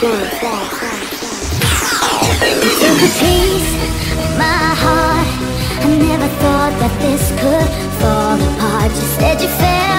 My heart. I never thought that this could fall apart. You said you felt.